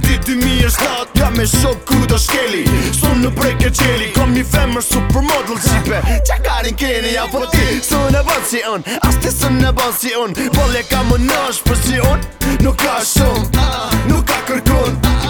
Viti 2007 mi Ka me shok ku të shkeli Sonë në prejke qeli Kom një femër supermodel Qipe Qa karin keni Ja po ti Së në si unë As ti së në bënë si unë Bolle ka më nësh Për si Nuk ka shumë Nuk ka kërkun Nuk ka kërkun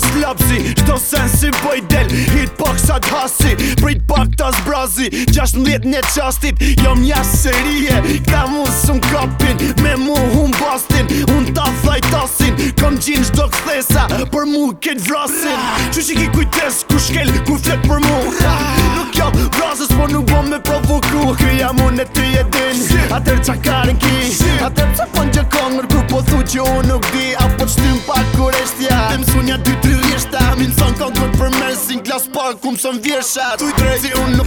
pas flapsi Shto sen si boj del Hit pak sa t'hasi Prit pak tas brazi, 16 mdjet qastit Jom nja serie Ka mu së m'kapin Me mu hun bastin Un ta flajtasin Kom gjin shdo kthesa Për mu kët vrasin Që që ki kujtes Ku shkel ku flet për mu Nuk jam vrasës por nuk bom me provoku kërja jam unë e ty e din Atër qa karen ki Atër qa pon gjë kongër Ku po thu që unë nuk di Apo që tym pa Gjas pak ku mësën vjeshet Tu i drejt si unë